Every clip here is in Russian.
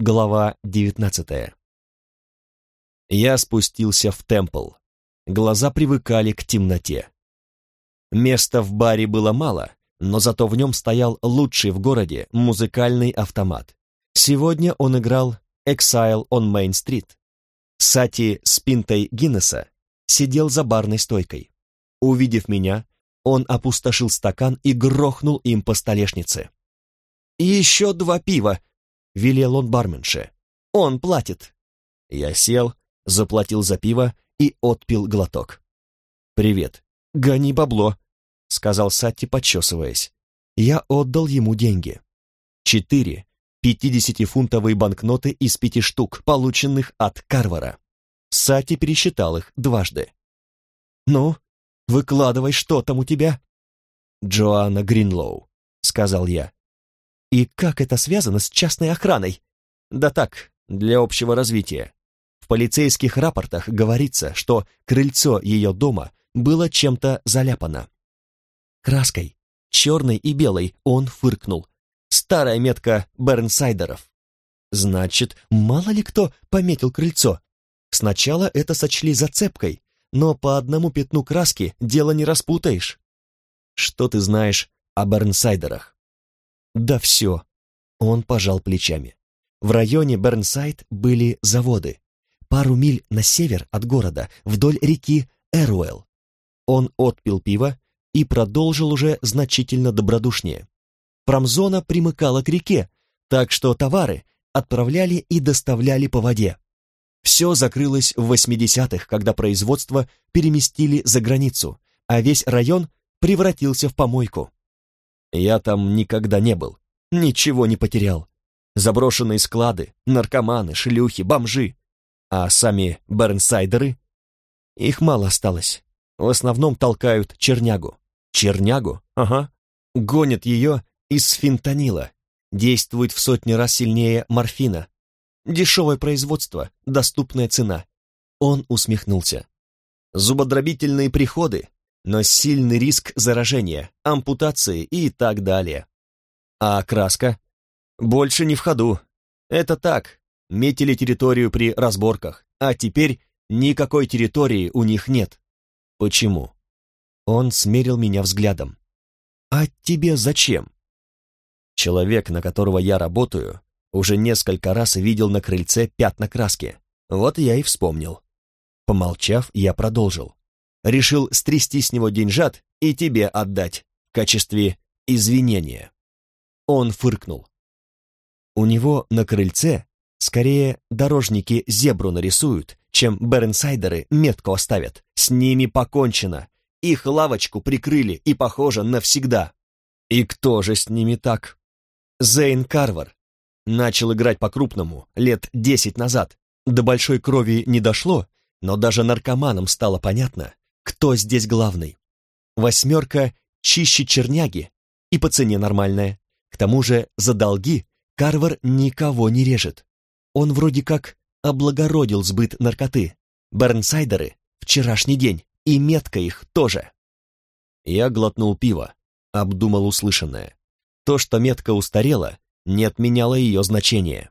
Глава девятнадцатая. Я спустился в темпл. Глаза привыкали к темноте. Места в баре было мало, но зато в нем стоял лучший в городе музыкальный автомат. Сегодня он играл «Exile on Main Street». Сати с пинтой Гиннесса сидел за барной стойкой. Увидев меня, он опустошил стакан и грохнул им по столешнице. «Еще два пива!» — велел он барменше. «Он платит!» Я сел, заплатил за пиво и отпил глоток. «Привет. Гони бабло», — сказал Сатти, подчесываясь. Я отдал ему деньги. Четыре пятидесятифунтовые банкноты из пяти штук, полученных от Карвара. Сати пересчитал их дважды. «Ну, выкладывай, что там у тебя?» «Джоанна Гринлоу», — сказал я. «И как это связано с частной охраной?» «Да так, для общего развития. В полицейских рапортах говорится, что крыльцо ее дома было чем-то заляпано. Краской, черной и белой, он фыркнул. Старая метка Бернсайдеров. Значит, мало ли кто пометил крыльцо. Сначала это сочли зацепкой, но по одному пятну краски дело не распутаешь. Что ты знаешь о Бернсайдерах? Да все. Он пожал плечами. В районе Бернсайд были заводы. Пару миль на север от города, вдоль реки Эруэлл. Он отпил пиво и продолжил уже значительно добродушнее. Промзона примыкала к реке, так что товары отправляли и доставляли по воде. Все закрылось в 80-х, когда производство переместили за границу, а весь район превратился в помойку. Я там никогда не был, ничего не потерял. Заброшенные склады, наркоманы, шлюхи, бомжи. А сами Бернсайдеры? Их мало осталось. В основном толкают чернягу. Чернягу? Ага. Гонят ее из фентанила, действует в сотни раз сильнее морфина. Дешевое производство, доступная цена. Он усмехнулся. Зубодробительные приходы, но сильный риск заражения, ампутации и так далее. А краска? Больше не в ходу. Это так, метили территорию при разборках, а теперь никакой территории у них нет. Почему? Он смерил меня взглядом. А тебе зачем? Человек, на которого я работаю, уже несколько раз видел на крыльце пятна краски. Вот я и вспомнил. Помолчав, я продолжил. Решил стрясти с него деньжат и тебе отдать в качестве извинения. Он фыркнул. У него на крыльце скорее дорожники зебру нарисуют, чем бернсайдеры метку оставят. С ними покончено. Их лавочку прикрыли и, похоже, навсегда. И кто же с ними так? Зейн Карвар начал играть по-крупному лет десять назад. До большой крови не дошло, но даже наркоманам стало понятно, кто здесь главный. Восьмерка чище черняги и по цене нормальная. К тому же за долги Карвар никого не режет. Он вроде как облагородил сбыт наркоты. Бернсайдеры — вчерашний день, и метка их тоже. Я глотнул пиво, обдумал услышанное. То, что метка устарела, не отменяло ее значения.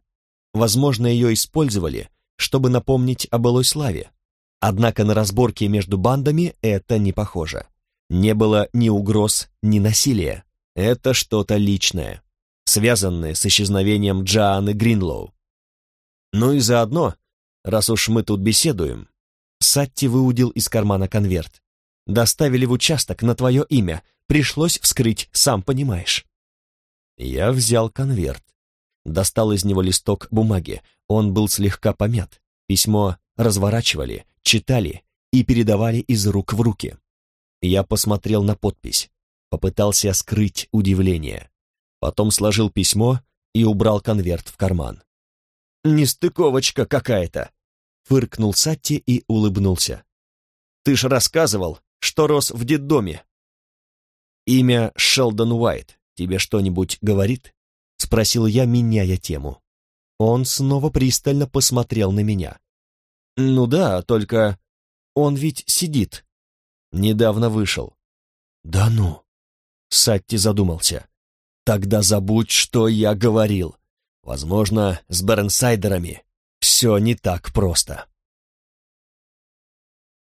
Возможно, ее использовали, чтобы напомнить о былой славе. Однако на разборке между бандами это не похоже. Не было ни угроз, ни насилия. Это что-то личное, связанное с исчезновением Джоанны Гринлоу. Ну и заодно, раз уж мы тут беседуем, Сатти выудил из кармана конверт. Доставили в участок на твое имя, пришлось вскрыть, сам понимаешь. Я взял конверт. Достал из него листок бумаги. Он был слегка помят. Письмо разворачивали, читали и передавали из рук в руки. Я посмотрел на подпись. Попытался скрыть удивление. Потом сложил письмо и убрал конверт в карман. «Нестыковочка какая-то!» Фыркнул Сатти и улыбнулся. «Ты ж рассказывал, что рос в детдоме!» Имя Шелдон Уайт тебе что-нибудь говорит?» — спросил я, меняя тему. Он снова пристально посмотрел на меня. «Ну да, только он ведь сидит. Недавно вышел». «Да ну!» — Сатти задумался. «Тогда забудь, что я говорил. Возможно, с Бернсайдерами все не так просто.